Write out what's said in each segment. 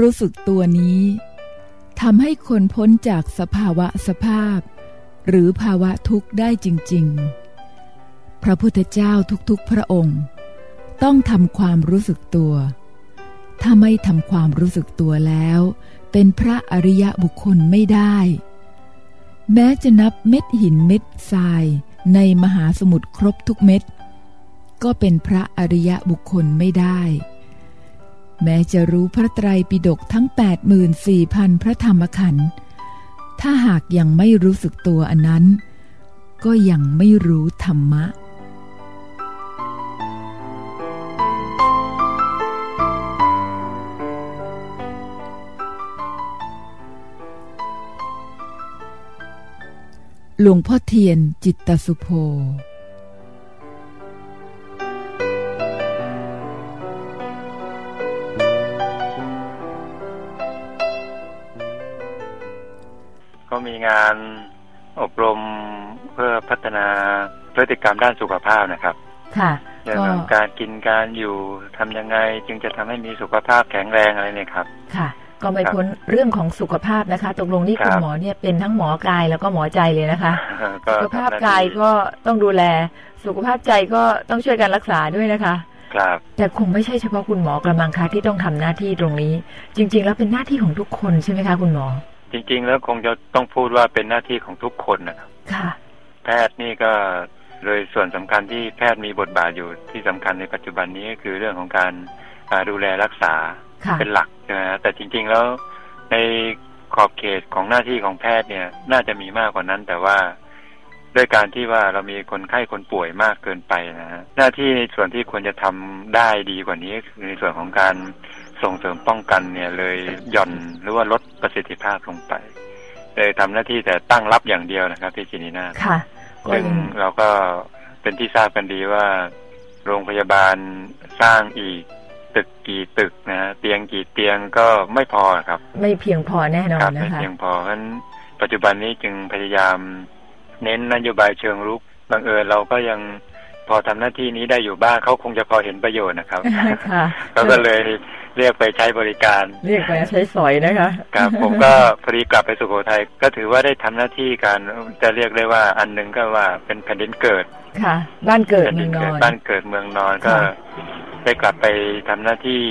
รู้สึกตัวนี้ทำให้คนพ้นจากสภาวะสภาพ หรือภาวะทุกข์ได้จริง ๆ พระพุทธเจ้าทุกๆพระองค์ ต้องทำความรู้สึกตัว ถ้าไม่ทำความรู้สึกตัวแล้ว เป็นพระอริยบุคคลไม่ได้ แม้จะนับเม็ดหินเม็ดทรายในมหาสมุทรครบทุกเม็ด ก็เป็นพระอริยบุคคลไม่ได้ แม้จะรู้พระไตรปิฎกทั้ง 84,000 พระธรรมขันธ์ถ้าหากยังไม่รู้สึกตัวอันนั้น ก็ยังไม่รู้ธรรมะหลวงพ่อเทียนจิตตสุโภ งานอบรมเพื่อพัฒนาพฤติกรรมด้านสุขภาพนะครับ ค่ะอย่างการกินการอยู่ทำยังไง จึงจะทำให้มีสุขภาพแข็งแรงอะไรเนี่ยครับ ค่ะ ก็ไม่พ้นเรื่องของสุขภาพนะคะ ตกลงนี่คุณหมอเนี่ยเป็นทั้งหมอกายแล้วก็หมอใจเลยนะคะ สุขภาพกายก็ต้องดูแล สุขภาพใจก็ต้องช่วยกันรักษาด้วยนะคะครับแต่คงไม่ใช่เฉพาะคุณหมอกระมังคะที่ต้องทำหน้าที่ตรงนี้ จริง ๆ แล้วเป็นหน้าที่ของทุกคนใช่ไหมคะคุณหมอ จริง ๆ แล้วคงจะต้องพูดว่าเป็นหน้าที่ของทุกคนนะครับค่ะ แพทย์นี่ก็เลยส่วนสำคัญที่แพทย์มีบทบาทอยู่ที่สำคัญในปัจจุบันนี้ก็คือเรื่องของการดูแลรักษาค่ะเป็นหลักนะแต่จริง ๆแล้วในขอบเขตของหน้าที่ของแพทย์เนี่ยน่าจะมีมากกว่านั้น แต่ว่าด้วยการที่ว่าเรามีคนไข้คนป่วยมากเกินไปนะฮะหน้าที่ในส่วนที่ควรจะทำได้ดีกว่านี้ก็คือในส่วนของการ ส่งเสริมป้องกันเนี่ยเลยหย่อนหรือว่าลดประสิทธิภาพลงไปเลยทำหน้าที่แต่ตั้งรับอย่างเดียวนะครับพี่จินีนาค่ะซึ่งเราก็เป็นที่ทราบกันดีว่า โรงพยาบาลสร้างอีกตึกกี่ตึกนะเตียงกี่เตียงก็ไม่พอครับ ไม่เพียงพอแน่นอครันไม่นะคะเพียงพอเพราะฉะนั้นปัจจุบันนี้จึงพยายามเน้นนโยบายเชิงรุกบังเอิญเราก็ยังพอทำหน้าที่นี้ได้อยู่บ้างเขาคงจะพอเห็นประโยชน์นะครับค่ะเขาก็เลย เรียกไปใช้บริการ เรียกไปใช้สอยนะคะครับผมก็พอดีกลับไปสุโขทัยก็ถือว่าได้ทำหน้าที่การจะเรียกได้ว่าอันหนึ่งก็ว่าเป็นแผ่นดินเกิดค่ะ บ้านเกิดแผ่นเมืดิองนเกิอดนบ้านเกิดเมืองนอนก็ค่ะได้กลับไปทำหน้าที่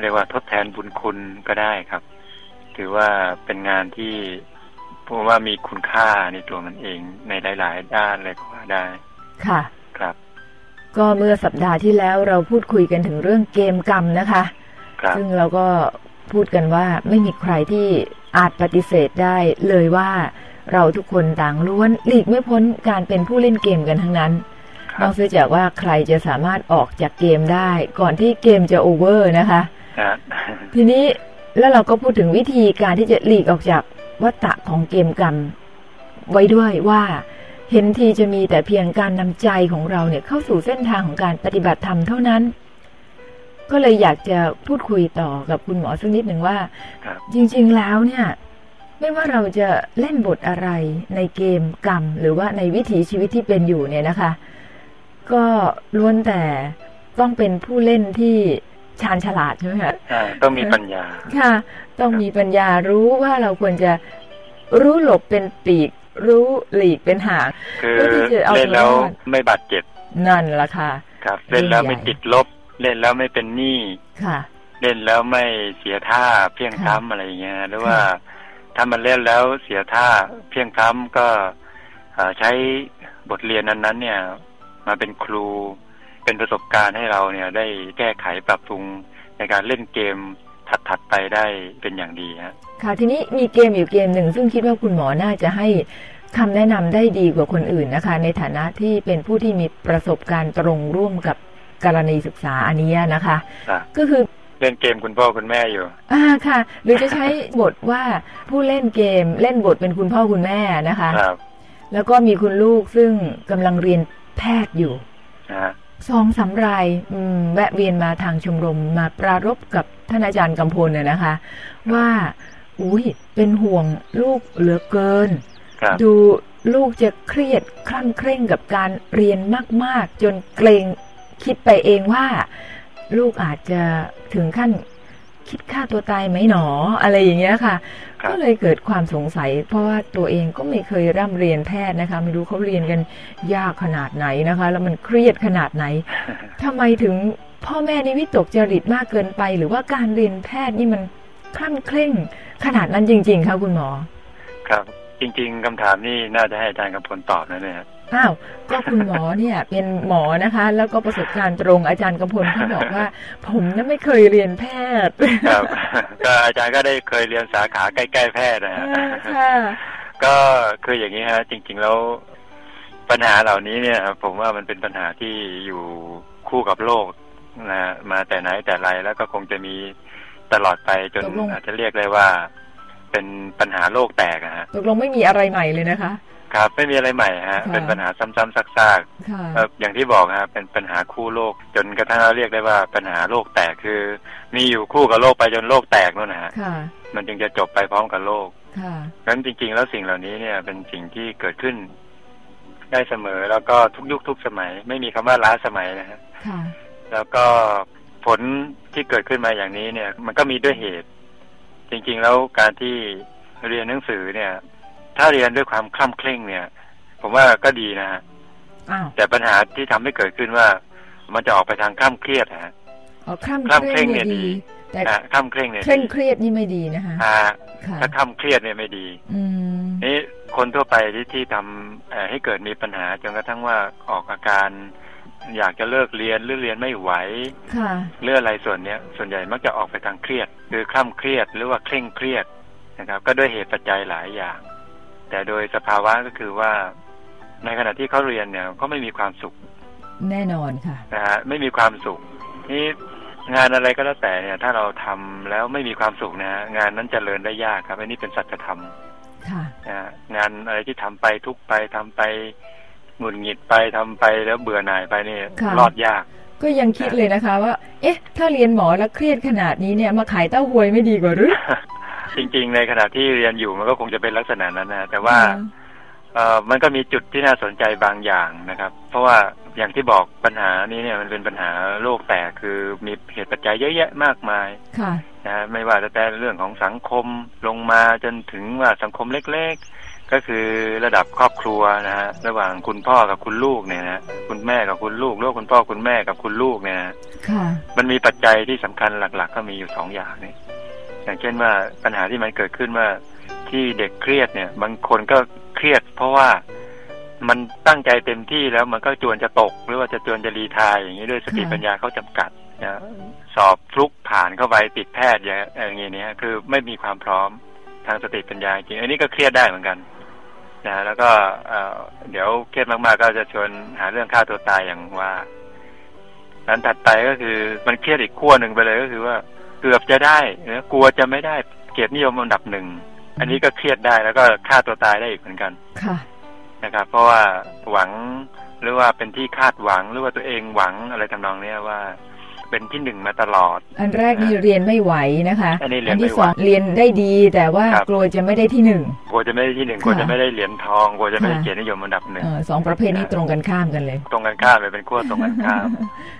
เรียกว่าทดแทนบุญคุณก็ได้ครับ ถือว่าเป็นงานที่เพราะว่ามีคุณค่าในตัวมันเองในหลาย ๆ ด้านเลยก็ว่าได้ ค่ะ ครับ ก็เมื่อสัปดาห์ที่แล้วเราพูดคุยกันถึงเรื่องเกมกรรมนะคะครับ ซึ่งเราก็พูดกันว่าไม่มีใครที่อาจปฏิเสธได้เลยว่าเราทุกคนต่างล้วนหลีกไม่พ้นการเป็นผู้เล่นเกมกันทั้งนั้นคนรัอบกเสียจากว่าใครจะสามารถออกจากเกมได้ ก่อนที่เกมจะโอเวอร์นะคะนะทีนี้แล้วเราก็พูดถึงวิธีการที่จะหลีกออกจากวัฏฏะของเกมกรรม ไว้ด้วยว่าเห็นทีจะมีแต่เพียงการนำใจของเราเนี่ยเข้าสู่เส้นทางของการปฏิบัติธรรมเท่านั้น ก็เลยอยากจะพูดคุยต่อกับคุณหมอสักนิดหนึ่งว่าครับจริง ๆ แล้วเนี่ย ไม่ว่าเราจะเล่นบทอะไรในเกมกรรม หรือว่าในวิถีชีวิตที่เป็นอยู่เนี่ยนะคะ ก็ล้วนแต่ต้องเป็นผู้เล่นที่ชาญฉลาดใช่ไหมคะอ่าต้องมีปัญญา ค่ะ ต้องมีปัญญารู้ว่าเราควรจะรู้หลบเป็นปีก รู้หลีกเป็นหางคือเพื่อที่จะเอาเล่นแล้วตัวรอดไม่บาดเจ็บ นั่นละค่ะ ครับ เล่นแล้วใหญ่ไม่ติดลบ เล่นแล้วไม่เป็นหนี้ค่ะ เล่นแล้วไม่เสียท่าเพียงค่ะพล้ำอะไรอย่างเงี้ยหรือว่าถ้ามันเล่นแล้วเสียท่าเพียงพล้ำก็เอ่อใช้บทเรียนนั้นๆ เนี่ย มาเป็นครูเป็นประสบการณ์ให้เราเนี่ย ได้แก้ไขปรับปรุงในการเล่นเกมถัดๆไปได้เป็นอย่างดีฮะค่ะทีนี้มีเกมอยู่เกมหนึ่งซึ่งคิดว่าคุณหมอน่าจะให้คำแนะนำได้ดีกว่าคนอื่นนะคะ ในฐานะที่เป็นผู้ที่มีประสบการณ์ตรงร่วมกับ กรณีศึกษาอันนี้นะคะครับก็คือเล่นเกมคุณพ่อคุณแม่อยู่ อ่าค่ะ หรือจะใช้บทว่าผู้เล่นเกมเล่นบทเป็นคุณพ่อคุณแม่นะคะครับแล้วก็มีคุณลูกซึ่งกำลังเรียนแพทย์อยู่นะฮะสองสามรายอืมแวะเวียนมาทางชมรมมาปรารบกับท่านอาจารย์กำพลน่ะนะคะ ว่า อุ้ยเป็นห่วงลูกเหลือเกินครับดูลูกจะเครียดคลั่งเคร่งกับการเรียนมาก ๆ จนเกรง คิดไปเองว่า ลูกอาจจะถึงขั้นคิดฆ่าตัวตายไหมหนอ อะไรอย่างเงี้ยค่ะครับก็เลยเกิดความสงสัย เพราะว่าตัวเองก็ไม่เคยร่ำเรียนแพทย์นะคะ ไม่รู้เขาเรียนกันยากขนาดไหนนะคะ แล้วมันเครียดขนาดไหนทำไมถึงพ่อแม่นี่วิตกจริตมากเกินไป หรือว่าการเรียนแพทย์นี่มันคลั่นเคร่งขนาดนั้นจริง ๆคะคุณหมอ ครับ จริง ๆคำถามนี่น่าจะให้อาจารย์กำพลตอบนะเนี่ย อ้าวก็คุณหมอเนี่ยเป็นหมอนะคะ แล้วก็ประสบการณ์ตรงอาจารย์กำพลเขาบอกว่า ผมเนี่ยไม่เคยเรียนแพทย์ครับก็อาจารย์ก็ได้เคยเรียนสาขาใกล้ๆแพทย์นะฮะอ่าค่ะก็คืออย่างนี้ฮะจริง ๆแล้วปัญหาเหล่านี้เนี่ย ผมว่ามันเป็นปัญหาที่อยู่คู่กับโลกนะมาแต่ไหนแต่ไรแล้วก็คงจะมีตลอดไปจนตกลงอาจจะเรียกได้ว่า เป็นปัญหาโลกแตกอะฮะตกลงไม่มีอะไรใหม่เลยนะคะ ครับไม่มีอะไรใหม่ฮะค่ะเป็นปัญหาซ้ำๆซากค่ะๆเอ่ออย่างที่บอกฮะเป็นปัญหาคู่โลก จนกระทั่งเราเรียกได้ว่าปัญหาโลกแตกคือ มีอยู่คู่กับโลกไปจนโลกแตกนู่นนะฮะค่ะมันจึงจะจบไปพร้อมกับโลกค่ะเพราะฉะนั้นจริง ๆ แล้วสิ่งเหล่านี้เนี่ย เป็นสิ่งที่เกิดขึ้น ได้เสมอแล้วก็ทุกยุคทุกสมัย ไม่มีคำว่าล้าสมัยนะฮะค่ะแล้วก็ผลที่เกิดขึ้นมาอย่างนี้เนี่ย มันก็มีด้วยเหตุ จริง ๆ แล้วการที่เรียนหนังสือเนี่ย ถ้าเรียนด้วยความคล่ำเคร่งเนี่ย ผมว่าก็ดีนะฮะอ้าวแต่ปัญหาที่ทำให้เกิดขึ้นว่า มันจะออกไปทางคล่ำเครียดฮะอ๋อคล่ำคล่ำเคเคร่ร่งงเนี่ยเนี่ยดีดีแต่อะคล่ำเคร่งเนี่ยเคร่งดีเครียดนี่ไม่ดีนะคะอ่าค่ะถ้าคล่ำเครียดเนี่ยไม่ดี อืมนี่คนทั่วไปที่ที่ทำเอ่อให้เกิดมีปัญหาจนกระทั่งว่าออกอาการ อยากจะเลิกเรียนหรือเรียนไม่ไหวค่ะเรื่องอะไรส่วนเนี้ย ส่วนใหญ่มักจะออกไปทางเครียด คือคล่ำเครียดหรือว่าเคร่งเครียดนะครับ ก็ด้วยเหตุปัจจัยหลายอย่าง แต่โดยสภาวะก็คือว่า ในขณะที่เขาเรียนเนี่ยก็ไม่มีความสุข แน่นอนค่ะนะฮะไม่มีความสุขนี่งานอะไรก็แล้วแต่เนี่ย ถ้าเราทำแล้วไม่มีความสุขนะฮะงานนั้นจเจริญได้ยากครับอันนี้เป็นสัจธรรมค่ะนะฮะงานอะไรที่ทำไปทุกข์ไปทำไปหงุดหงิดไปทำไปแล้วเบื่อหน่ายไปเนี่ยค่ะรอดยาก ก็ยังคิดเลยนะคะว่า เอ๊ะ ถ้าเรียนหมอแล้วเครียดขนาดนี้เนี่ยมาขายเต้าหวยไม่ดีกว่าหรือ จริง ๆ ในขณะที่เรียนอยู่มันก็คงจะเป็นลักษณะนั้นนะแต่ว่าเออมันก็มีจุดที่น่าสนใจบางอย่างนะครับ เพราะว่าอย่างที่บอกปัญหานี้เนี่ยมันเป็นปัญหาโลกแตกคือมีเหตุปัจจัยเยอะแยะมากมายค่ะนะฮะไม่ว่าจะแต่เรื่องของสังคมลงมาจนถึงว่าสังคมเล็กๆ ก็คือระดับครอบครัวนะฮะระหว่างคุณพ่อกับคุณลูกเนี่ยนะคุณแม่กับคุณลูกหรือว่าคุณพ่อคุณแม่กับคุณลูกเนี่ยนะค่ะมันมีปัจจัยที่สำคัญหลัก ๆ ก็มีอยู่สองอย่างเนี่ย อย่างเช่นว่าปัญหาที่มันเกิดขึ้นว่าที่เด็กเครียดเนี่ยบางคนก็เครียด เพราะว่ามันตั้งใจเต็มที่แล้วมันก็จวนจะตก หรือว่าจะจวนจะรีทายอย่างนี้ด้วยสติปัญญาเขาจำกัดนะสอบฟลุกผ่านเข้าไปติดแพทย์อย่างอย่างนี้เนี่ยคือไม่มีความพร้อมทางสติปัญญาจริงอันนี้ก็เครียดได้เหมือนกันนะแล้วก็เอเดี๋ยวเครียดมากๆก็จะชวนหาเรื่องฆ่าตัวตายอย่างว่าอันถัดไปก็คือมันเครียดอีกขั้วหนึ่งไปเลยก็คือว่า เกือบจะได้นะกลัวจะไม่ได้เกียรตินิยมอันดับหนึ่งอันนี้ก็เครียดได้แล้วก็ฆ่าตัวตายได้อีกเหมือนกันค่ะนะครับ เพราะว่าหวังหรือว่าเป็นที่คาดหวังหรือว่าตัวเองหวังอะไรทำนองเนี้ยว่า เป็นที่หนึ่งมาตลอด อันแรกนี่เรียนไม่ไหวนะคะอันนี้เรียนที่ไม่สไหวองเรียนได้ดี แต่ว่าครับกลัวจะไม่ได้ที่หนึ่งกลัวจะไม่ได้ที่หนึ่งค่ะกลัวจะไม่ได้เหรียญทองกลัวจะไม่ได้ค่ะเกียรตินิยมอันดับหนึ่งเออสองประเภทนี้ตรงกันข้ามกันเลย ตรงกันข้ามเลยเป็นขั้วตรงกันข้าม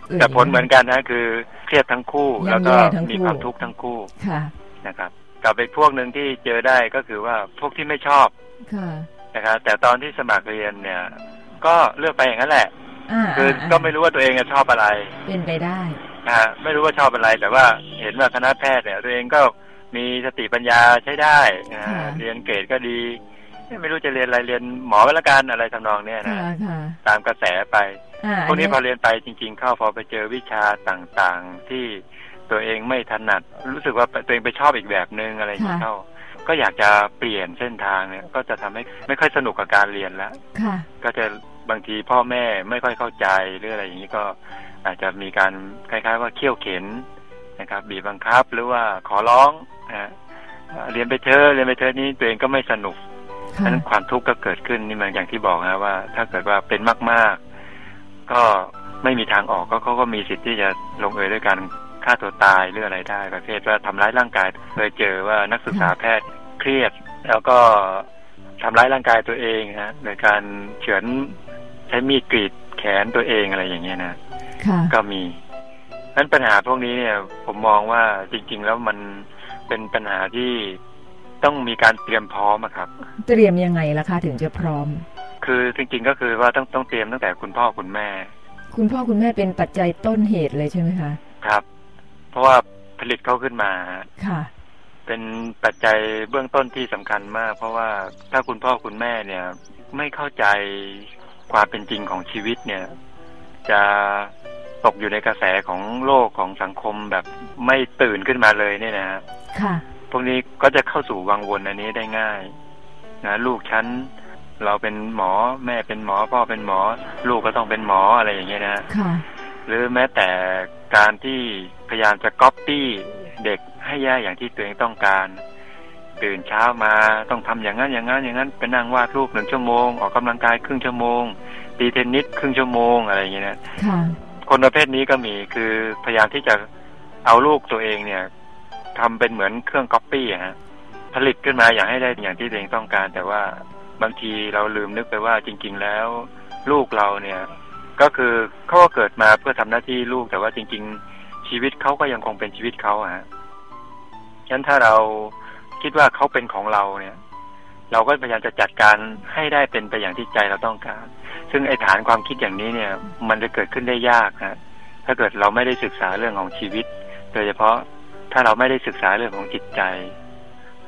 เออแต่ผลเหมือนกันนะคือเครียดทั้งคู่ย่ำแล้วก็แย่ทั้งคู่มีความทุกข์ทั้งคู่ค่ะนะครับกับอีกพวกหนึ่งที่เจอได้ก็คือว่าพวกที่ไม่ชอบค่ะนะครับแต่ตอนที่สมัครเรียนเนี่ย ก็เลือกไปอย่างนั้นแหละอ่าคืออาก็ไม่รู้ว่าตัวเองจะชอบอะไร เป็นไปได้ นะฮะไม่รู้ว่าชอบอะไร แต่ว่าเห็นว่าคณะแพทย์เนี่ยตัวเองก็มีสติปัญญาใช้ได้นะฮะค่ะเรียนเกรดก็ดี ไม่รู้จะเรียนอะไรเรียนหมอก็แล้วกันอะไรทำนองเนี้ยนะค่ะค่ะตามกระแสไปอ่าพวกนี้อัพอเรียนไปจริง ๆ เข้าพอไปเจอวิชาต่างๆ ที่ตัวเองไม่ถนัด รู้สึกว่าตัวเองไปชอบอีกแบบนึงอะไรอย่างนี้เข้าก็อยากจะเปลี่ยนเส้นทางเนี่ย ก็จะทำให้ไม่ค่อยสนุกกับการเรียนแล้วค่ะก็จะ บางทีพ่อแม่ไม่ค่อยเข้าใจหรืออะไรอย่างนี้ก็อาจจะมีการคล้าย ๆ ว่าเขี่ยวเข็นนะครับ บีบบังคับหรือว่าขอร้องนะฮะเอ่อเรียนไปเถอะเรียนไปเถอะนี้ตัวเองก็ไม่สนุกค่ะนั้นความทุกข์ก็เกิดขึ้นนี่มันอย่างที่บอกนะว่า ถ้าเกิดว่าเป็นมาก ๆ ก็ไม่มีทางออกก็เขาก็มีสิทธิ์ที่จะลงเอยด้วยการฆ่าตัวตายหรืออะไรได้ประเภทว่าทำร้ายร่างกายเคยเจอว่านักศึกษาแพทย์เครียด แล้วก็ทำร้ายร่างกายตัวเองฮะโดยการเฉือน ใช้มีดกรีดแขนตัวเองอะไรอย่างเงี้ยนะค่ะก็มีนั้นปัญหาพวกนี้เนี่ย ผมมองว่าจริง ๆ แล้วมันเป็นปัญหาที่ต้องมีการเตรียมพร้อมครับ เตรียมยังไงล่ะคะถึงจะพร้อม คือจริง ๆ ก็คือว่าต้องต้องเตรียมตั้งแต่คุณพ่อคุณแม่ คุณพ่อคุณแม่เป็นปัจจัยต้นเหตุเลยใช่ไหมคะ ครับ เพราะว่าผลิตเขาขึ้นมาค่ะ เป็นปัจจัยเบื้องต้นที่สำคัญมาก เพราะว่าถ้าคุณพ่อคุณแม่เนี่ย ไม่เข้าใจ ความเป็นจริงของชีวิตเนี่ย จะตกอยู่ในกระแสของโลกของสังคมแบบไม่ตื่นขึ้นมาเลยเนี่ยนะค่ะ พวกนี้ก็จะเข้าสู่วังวนอันนี้ได้ง่าย นะลูกฉันเราเป็นหมอแม่เป็นหมอพ่อเป็นหมอ ลูกก็ต้องเป็นหมออะไรอย่างเงี้ยนะค่ะ หรือแม้แต่การที่พยายามจะก๊อปปี้เด็กให้แย่อย่างที่ตัวเองต้องการ ตื่นเช้ามาต้องทำอย่างนั้นอย่างนั้นอย่างนั้นไปนั่งวาดรูปหนึ่งชั่วโมงออกกำลังกายครึ่งชั่วโมงตีเทนนิสครึ่งชั่วโมงอะไรอย่างเงี้ยนะค่ะคนประเภทนี้ก็มีคือพยายามที่จะเอาลูกตัวเองเนี่ยทำเป็นเหมือนเครื่องก๊อปปี้ฮะผลิตขึ้นมาอย่างให้ได้อย่างที่ตัวเองต้องการ แต่ว่าบางทีเราลืมนึกไปว่าจริง ๆ แล้ว ลูกเราเนี่ย ก็คือเขาก็เกิดมาเพื่อทำหน้าที่ลูกแต่ว่าจริง ๆ ชีวิตเขาก็ยังคงเป็นชีวิตเขาอะฮะฉะนั้นถ้าเรา คิดว่าเขาเป็นของเราเนี่ย เราก็พยายามจะจัดการให้ได้เป็นไปอย่างที่ใจเราต้องการ ซึ่งไอ้ฐานความคิดอย่างนี้เนี่ย มันจะเกิดขึ้นได้ยากนะถ้าเกิดเราไม่ได้ศึกษาเรื่องของชีวิต โดยเฉพาะถ้าเราไม่ได้ศึกษาเรื่องของจิตใจ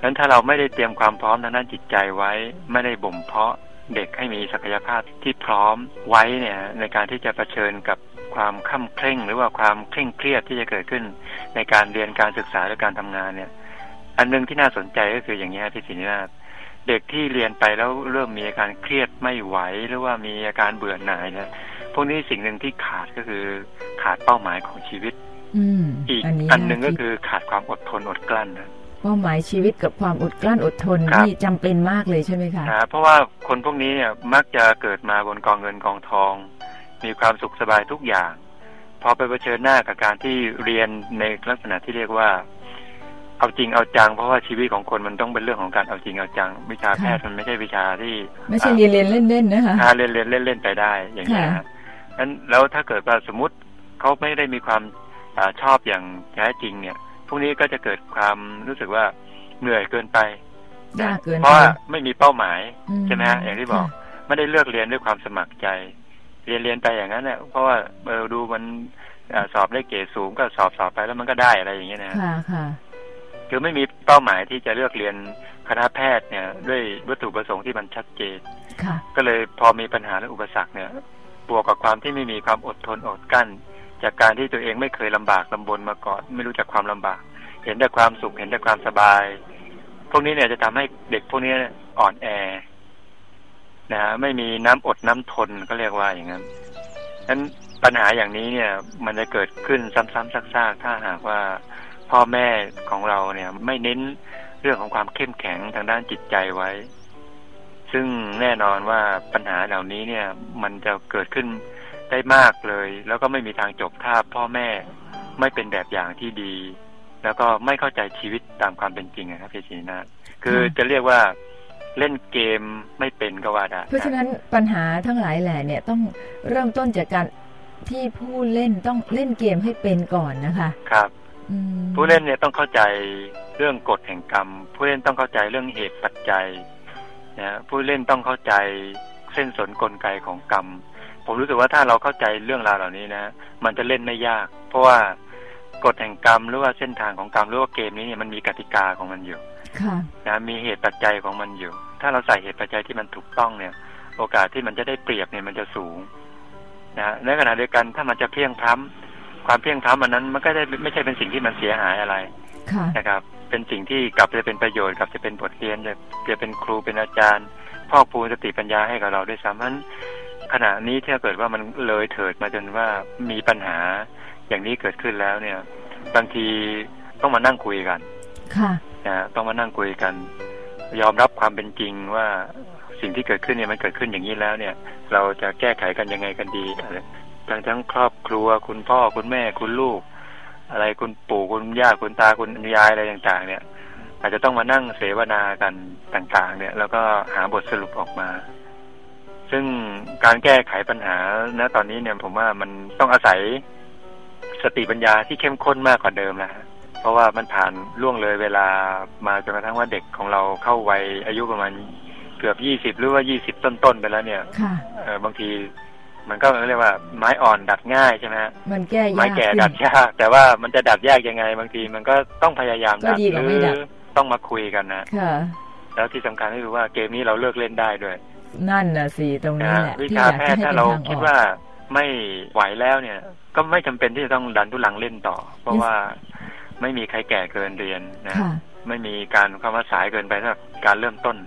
นั้นถ้าเราไม่ได้เตรียมความพร้อมทางด้านจิตใจไว้ ไม่ได้บ่มเพาะเด็กให้มีศักยภาพที่พร้อมไว้เนี่ย ในการที่จะะเผชิญกับความข้าเคร่ง หรือว่าความเคร่งเครียดที่จะเกิดขึ้น ในการเรียนการศึกษาหรือการทำงานเนี่ย อันนึงที่น่าสนใจก็คืออย่างนี้พี่ศินินาเด็กที่เรียนไปแล้วเริ่มมีอาการเครียดไม่ไหวหรือว่ามีอาการเบื่อหน่ายนะพวกนี้สิ่งหนึ่งที่ขาดก็คือขาดเป้าหมายของชีวิตอืมอีกอันนี้อันหนึ่งก็คือขาดความอดทนอดกลั้นนะเป้าหมายชีวิตกับความอดกลั้นอดทนครับนี่จำเป็นมากเลยใช่ไหมคะนะเพราะว่าคนพวกนี้เนี่ยมักจะเกิดมาบนกองเงินกองทอง มีความสุขสบายทุกอย่าง พอไปเผชิญหน้ากับการที่เรียนในลักษณะที่เรียกว่า เอาจริงเอาจัง เพราะว่าชีวิตของคนมันต้องเป็นเรื่องของการเอาจริงเอาจัง วิชาแพทย์มันไม่ใช่วิชาที่ ไม่ใช่เรียนเรียนเล่นเล่นๆนะคะอ่าเรียนเรียนเล่นเล่นไปได้อย่างนี้ยค่ะนะนั้นแล้วถ้าเกิดว่าสมมติเขาไม่ได้มีความอาชอบอย่างแท้จริงเนี่ย พวกนี้ก็จะเกิดความรู้สึกว่าเหนื่อยเกินไปยากเกินเพราะว่าไม่มีเป้าหมายใช่ไหมฮะมอย่างที่บอกค่ะไม่ได้เลือกเรียนด้วยความสมัครใจ เรียนเรียนไปอย่างนั้นเนี่ยเพราะว่าเออดูมันอาสอบได้เกรดสูงก็สอบสอบไปแล้วมันก็ได้อะไรอย่างเงี้ยนะค่ะ ค่ะคือไม่มีเป้าหมายที่จะเลือกเรียนคณะแพทย์เนี่ย ด้วยวัตถุประสงค์ที่มันชัดเจนค่ะก็เลยพอมีปัญหาและอุปสรรคเนี่ย บวกกับความที่ไม่มีความอดทนอดกลั้น จากการที่ตัวเองไม่เคยลำบากลำบนมาก่อน ไม่รู้จักความลำบาก เห็นแต่ความสุขเห็นแต่ความสบาย พวกนี้เนี่ยจะทำให้เด็กพวกนี้อ่อนแอนะฮะไม่มีน้ำอดน้ำทนก็เรียกว่าอย่างนั้นฉะนั้นปัญหาอย่างนี้เนี่ย มันจะเกิดขึ้นซ้ำๆซากๆถ้าหากว่า พ่อแม่ของเราเนี่ย ไม่เน้นเรื่องของความเข้มแข็งทางด้านจิตใจไว้ ซึ่งแน่นอนว่าปัญหาเหล่านี้เนี่ย มันจะเกิดขึ้นได้มากเลย แล้วก็ไม่มีทางจบถ้าพ่อแม่ไม่เป็นแบบอย่างที่ดี แล้วก็ไม่เข้าใจชีวิตตามความเป็นจริงนะครับพี่ศรีนาถคือค่ะจะเรียกว่าเล่นเกมไม่เป็นก็ว่าได้เพราะฉะนั้นปัญหาทั้งหลายแหล่เนี่ยต้องเริ่มต้นจากการที่ผู้เล่นต้องเล่นเกมให้เป็นก่อนนะคะ ครับอืม ผู้เล่นเนี่ยต้องเข้าใจเรื่องกฎแห่งกรรม ผู้เล่นต้องเข้าใจเรื่องเหตุปัจจัยนะผู้เล่นต้องเข้าใจเส้นสนกลไกของกรรม ผมรู้สึกว่าถ้าเราเข้าใจเรื่องราวเหล่านี้นะ มันจะเล่นไม่ยาก เพราะว่ากฎแห่งกรรมหรือว่าเส้นทางของกรรมหรือว่าเกมนี้เนี่ยมันมีกติกาของมันอยู่ค่ะนะมีเหตุปัจจัยของมันอยู่ ถ้าเราใส่เหตุปัจจัยที่มันถูกต้องเนี่ย โอกาสที่มันจะได้เปรียบเนี่ยมันจะสูงนะในขณะเดียวกันถ้ามันจะเพียงพล้ำ ความเพียงพล้ำอันนั้นมันก็ได้ไม่ใช่เป็นสิ่งที่มันเสียหายอะไรค่ะนะครับ เป็นสิ่งที่กลับจะเป็นประโยชน์กลับจะเป็นบทเรียนจะจะเป็นครูเป็นอาจารย์พอกพูนสติปัญญาให้กับเราด้วยซ้ำเพราะฉะนั้นขณะนี้ถ้าเกิดว่ามันเลยเถิดมาจนว่ามีปัญหาอย่างนี้เกิดขึ้นแล้วเนี่ย บางทีต้องมานั่งคุยกัน ค่ะนะต้องมานั่งคุยกัน ยอมรับความเป็นจริงว่าสิ่งที่เกิดขึ้นเนี่ยมันเกิดขึ้นอย่างนี้แล้วเนี่ย เราจะแก้ไขกันยังไงกันดีอะไร ทั้งทั้งครอบครัว คุณพ่อคุณแม่คุณลูก อะไรคุณปู่คุณย่าคุณตาคุณยายอะไรต่างๆ เนี่ย อาจจะต้องมานั่งเสวนากันต่างๆ เนี่ย แล้วก็หาบทสรุปออกมา ซึ่งการแก้ไขปัญหาณตอนนี้เนี่ยผมว่ามันต้องอาศัยสติปัญญาที่เข้มข้นมากกว่าเดิมแล้วเพราะว่ามันผ่านล่วงเลยเวลามาจนกระทั่งว่าเด็กของเราเข้าวัยอายุประมาณเกือบยี่สิบหรือว่ายี่สิบต้นๆไปแล้วเนี่ยค่ะเออบางที มันก็เรียกว่าไม้อ่อนดัดง่ายใช่ไหมฮะมันแก้ยากไม้แก่ขึ้นดัดยากแต่ว่ามันจะดัดยากยังไง บางทีมันก็ต้องพยายามก็ดัดดีกว่าหไม่รืดัดต้องมาคุยกันนะค่ะแล้วที่สำคัญก็คือว่าเกมนี้เราเลิกเล่นได้ด้วย นั่นน่ะสิตรงนี้นะแหละวิที่ชาอยากแพจะทย์ให้ถ้าเป็นเราทางอคิดอกว่าไม่ไหวแล้วเนี่ย ก็ไม่จำเป็นที่จะต้องดันทุลังเล่นต่อ เพราะว่าไม่มีใครแก่เกินเรียนนะค่ะไม่มีการคำว่าสายเกินไปสำหรับการเริ่มต้นนะ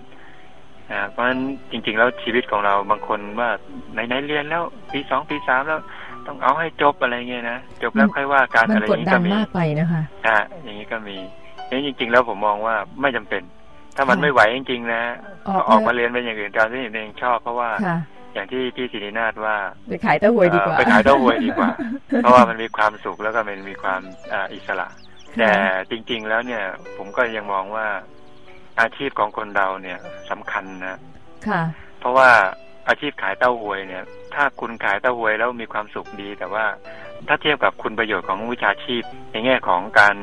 เพราะฉะนั้นจริง ๆ แล้วชีวิตของเราบางคนว่าไหนๆเรียนแล้วปีสองปีสามแล้วต้องเอาให้จบอะไรเงี้ยนะจบแล้วค่อยว่าการมันอะไรอกดย่างนี้ดัก็นมีมากไปนะคะอ่าอย่างนี้ก็มีนี่จริง ๆ แล้วผมมองว่าไม่จำเป็น ถ้ามันค่ะไม่ไหวจริง ๆ นะออกก็ออกเถมาอะเรียนเป็นอย่างอื่นตามที่ตัวเองชอบเพราะว่าค่ะอย่างที่พี่ศิรินาถว่าไปขายเต้าหวยดีกว่าเอ่อไปขายเต้าหวยดีกว่า เพราะว่ามันมีความสุขแล้วก็มันมีความอ่าอิสระ แต่จริง ๆ แล้วเนี่ย ผมก็ยังมองว่า อาชีพของคนเราเนี่ยสำคัญนะค่ะ เพราะว่าอาชีพขายเต้าหวยเนี่ย ถ้าคุณขายเต้าหวยแล้วมีความสุขดี แต่ว่าถ้าเทียบกับคุณประโยชน์ของวิชาชีพ ในแง่ของการ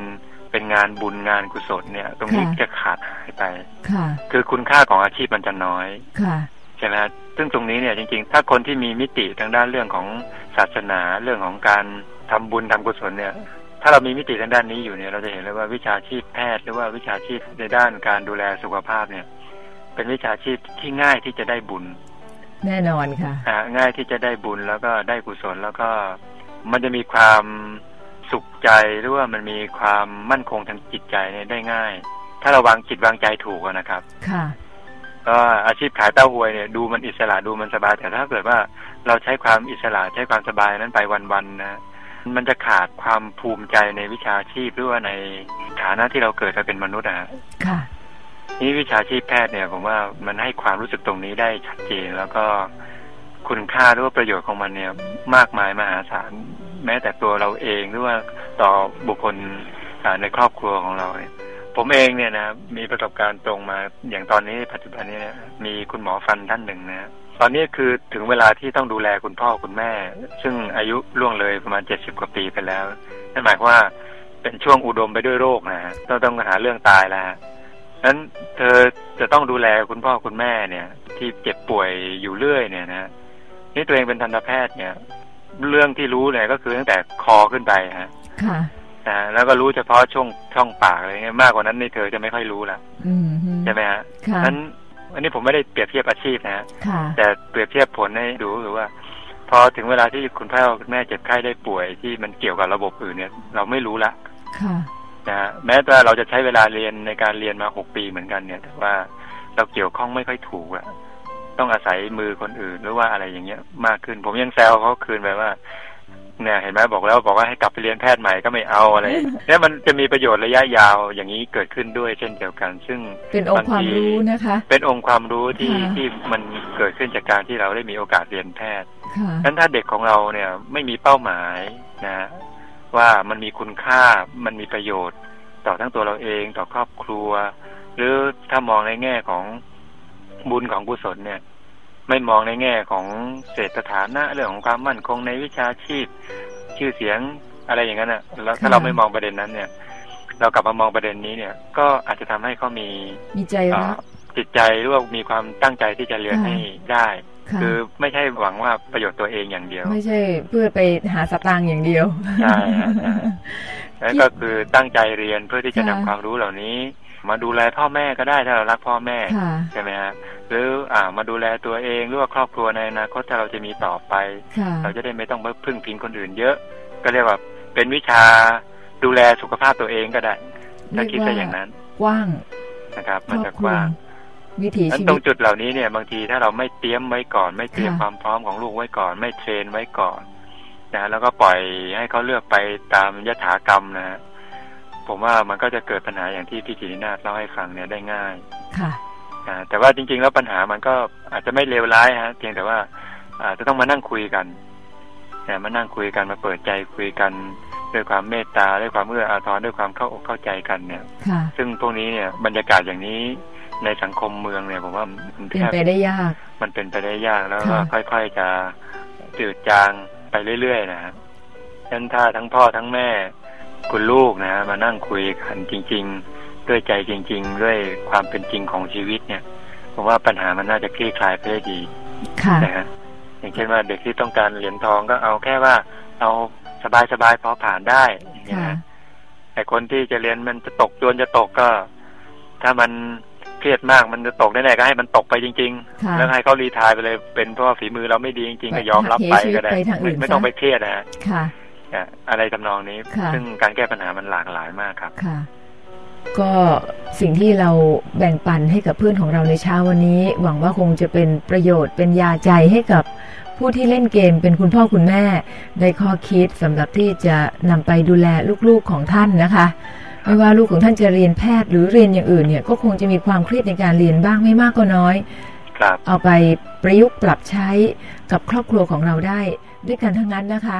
เป็นงานบุญงานกุศลเนี่ย ตรงนี้ค่ะจะขาดหายไปค่ะ คือคุณค่าของอาชีพมันจะน้อยค่ะใช่ไหมฮะซึ่งตรงนี้เนี่ยจริงๆ ถ้าคนที่มีมิติทางด้านเรื่องของศาสนาเรื่องของการทำบุญทำกุศลเนี่ย ถ้าเรามีมิติทางด้านนี้อยู่เนี่ย เราจะเห็นเลยว่าวิชาชีพแพทย์หรือว่าวิชาชีพในด้านการดูแลสุขภาพเนี่ย เป็นวิชาชีพที่ง่ายที่จะได้บุญ แน่นอนค่ะอ่าง่ายที่จะได้บุญแล้วก็ได้กุศลแล้วก็มันจะมีความสุขใจหรือว่ามันมีความมั่นคงทางจิตใจเนี่ยได้ง่าย ถ้าเราวางจิตวางใจถูกอะนะครับ ค่ะก็อาชีพขายเต้าหวยเนี่ยดูมันอิสระดูมันสบายแต่ถ้าเกิดว่าเราใช้ความอิสระใช้ความสบายนั้นไปวันๆนะ มันจะขาดความภูมิใจในวิชาชีพหรือว่าในฐานะที่เราเกิดมาเป็นมนุษย์อะฮะค่ะนี่วิชาชีพแพทย์เนี่ย ผมว่ามันให้ความรู้สึกตรงนี้ได้ชัดเจนแล้วก็คุณค่าหรือว่าประโยชน์ของมันเนี่ย มากมายมหาศาลแม้แต่ตัวเราเองหรือว่าต่อบุคคลอ่าในครอบครัวของเราเนี่ยผมเองเนี่ยนะมีประสบการณ์ตรงมาอย่างตอนนี้ปัจจุบันนี้เนี่ยมีคุณหมอฟันท่านหนึ่งนะ ตอนนี้คือถึงเวลาที่ต้องดูแลคุณพ่อคุณแม่ ซึ่งอายุล่วงเลยประมาณเจ็ดสิบกว่าปีไปแล้วนั่นหมายความว่าเป็นช่วงอุดมไปด้วยโรคนะฮะต้องต้องหาเรื่องตายแล้วฮะนั้นเธอจะต้องดูแลคุณพ่อคุณแม่เนี่ย ที่เจ็บป่วยอยู่เรื่อยเนี่ยนะนี่ตัวเองเป็นทันตแพทย์เนี่ย เรื่องที่รู้เนี่ยก็คือตั้งแต่คอขึ้นไปฮะค่ะนะแล้วก็รู้เฉพาะช่องช่องปากอะไรเงี้ยมากกว่านั้นนี่เธอจะไม่ค่อยรู้ละอืมฮึใช่ไหมฮะค่ะนั้น อันนี้ผมไม่ได้เปรียบเทียบอาชีพนะฮะค่ะแต่เปรียบเทียบผลให้ดูหรือว่า พอถึงเวลาที่คุณพ่อคุณแม่เจ็บไข้ได้ป่วยที่มันเกี่ยวกับระบบอื่นเนี่ย เราไม่รู้ละค่ะนะฮะแม้แต่เราจะใช้เวลาเรียนในการเรียนมาหกปีเหมือนกันเนี่ย แต่ว่าเราเกี่ยวข้องไม่ค่อยถูกอะต้องอาศัยมือคนอื่นหรือว่าอะไรอย่างเงี้ย มากขึ้น ผมยังแซวเขาคืนไปว่า เนี่ยเห็นไหมบอกแล้วบอกว่าให้กลับไปเรียนแพทย์ใหม่ก็ไม่เอาอะไรเนี่ยมันจะมีประโยชน์ระยะยาวอย่างนี้เกิดขึ้นด้วยเช่นเดียวกัน ซึ่งเป็นองค์ความรู้นะคะ เป็นองค์ความรู้ที่ค่ะที่มันเกิดขึ้นจากการที่เราได้มีโอกาสเรียนแพทย์ค่ะนั้นถ้าเด็กของเราเนี่ยไม่มีเป้าหมายนะว่ามันมีคุณค่ามันมีประโยชน์ ต่อทั้งตัวเราเองต่อครอบครัว หรือถ้ามองในแง่ของบุญของกุศลเนี่ย ไม่มองในแง่ของเศรษฐฐานะเรื่องของความมั่นคงในวิชาชีพ ชื่อเสียงอะไรอย่างนั้นอะแล้วถ้าค่ะเราไม่มองประเด็นนั้นเนี่ย เรากลับมามองประเด็นนี้เนี่ย ก็อาจจะทำให้เขามีมีใจเอ่รัอกจิตใจหรือว่ามีความตั้งใจที่จะเรียนค่ะให้ได้ค่ะคือไม่ใช่หวังว่าประโยชน์ตัวเองอย่างเดียว ไม่ใช่เพื่อไปหาสตางค์อย่างเดียวใช่ฮะใช่แล้วก็คือตั้งใจเรียนเพื่อที่จะนำค่ะความรู้เหล่านี้ มาดูแลพ่อแม่ก็ได้ถ้าเรารักพ่อแม่ค่ะใช่ไหมฮะหรืออ่ามาดูแลตัวเองหรือว่าครอบครัวในอนาคตถ้าเราจะมีต่อไปค่ะเราจะได้ไม่ต้องไปพึ่งพิงคนอื่น เยอะ ก็เรียกว่าเป็นวิชาดูแลสุขภาพตัวเองก็ได้ถ้าคิดได้อย่างนั้นกว้างนะครับคมันรอจะบคกลุมว้างวิถีนั้นชีตรวิงตจุดเหล่านี้เนี่ยบางทีถ้าเราไม่เตรียมไว้ก่อน ไม่เตรียมค่ะความพร้อมของลูกไว้ก่อน ไม่เทรนไว้ก่อนนะแล้วก็ปล่อยให้เขาเลือกไปตามยถากรรมนะฮะ ผมว่ามันก็จะเกิดปัญหาอย่างที่พี่จิรินาถเล่าให้ฟังเนี่ยได้ง่าย ค่ะอ่าแต่ว่าจริง ๆ แล้วปัญหามันก็อาจจะไม่เลวร้ายฮะเพียงแต่ว่าอาจจะต้องมานั่งคุยกันนะมานั่งคุยกันมาเปิดใจคุยกันด้วยความเมตตาด้วยความเอื้ออาทรด้วยความเข้าอกเข้าใจกันเนี่ยค่ะซึ่งพวกนี้เนี่ยบรรยากาศอย่างนี้ในสังคมเมืองเนี่ยผมว่ามันเป็นแทบไปได้ยาก มันเป็นไปได้ยากแล้วก็ค่ะค่อยๆจะจืดจางไปเรื่อยๆนะฮะฉะนั้นถ้าทั้งพ่อทั้งแม่ คุณลูกนะมานั่งคุยกันจริง ๆ ด้วยใจจริง ๆ ด้วยความเป็นจริงของชีวิตเนี่ยผมว่าปัญหามันน่าจะคลี่คลายไปได้ดีค่ะนะฮะอย่างเช่นว่าเด็กที่ต้องการเหรียญทองก็เอาแค่ว่าเอาสบายๆพอผ่านได้อย่างเงี้ยค่ะนะแต่คนที่จะเรียนมันจะตกจวนจะตกก็ ถ้ามันเครียดมากมันจะตกแน่ๆก็ให้มันตกไปจริงค่ะๆแล้วให้เขารีไทายไปเลยเป็นเพราะว่าฝีมือเราไม่ดีจริงๆก็ยอมรับไปก็ได้ไปทางอื่นไม่ต้องซะไปเครียดนะฮะค่ะ อะอะไรทำนองนี้ค่ะซึ่งการแก้ปัญหามันหลากหลายมากครับค่ะ ก็สิ่งที่เราแบ่งปันให้กับเพื่อนของเราในเช้าวันนี้ หวังว่าคงจะเป็นประโยชน์เป็นยาใจให้กับผู้ที่เล่นเกมเป็นคุณพ่อคุณแม่ ได้ข้อคิดสำหรับที่จะนำไปดูแลลูกๆของท่านนะคะไม่ว่าลูกของท่านจะเรียนแพทย์หรือเรียนอย่างอื่นเนี่ย ก็คงจะมีความเครียดในการเรียนบ้างไม่มากก็น้อยครับเอาไปประยุกต์ปรับใช้กับครอบครัวของเราได้ ด้วยกันทั้งนั้นนะคะ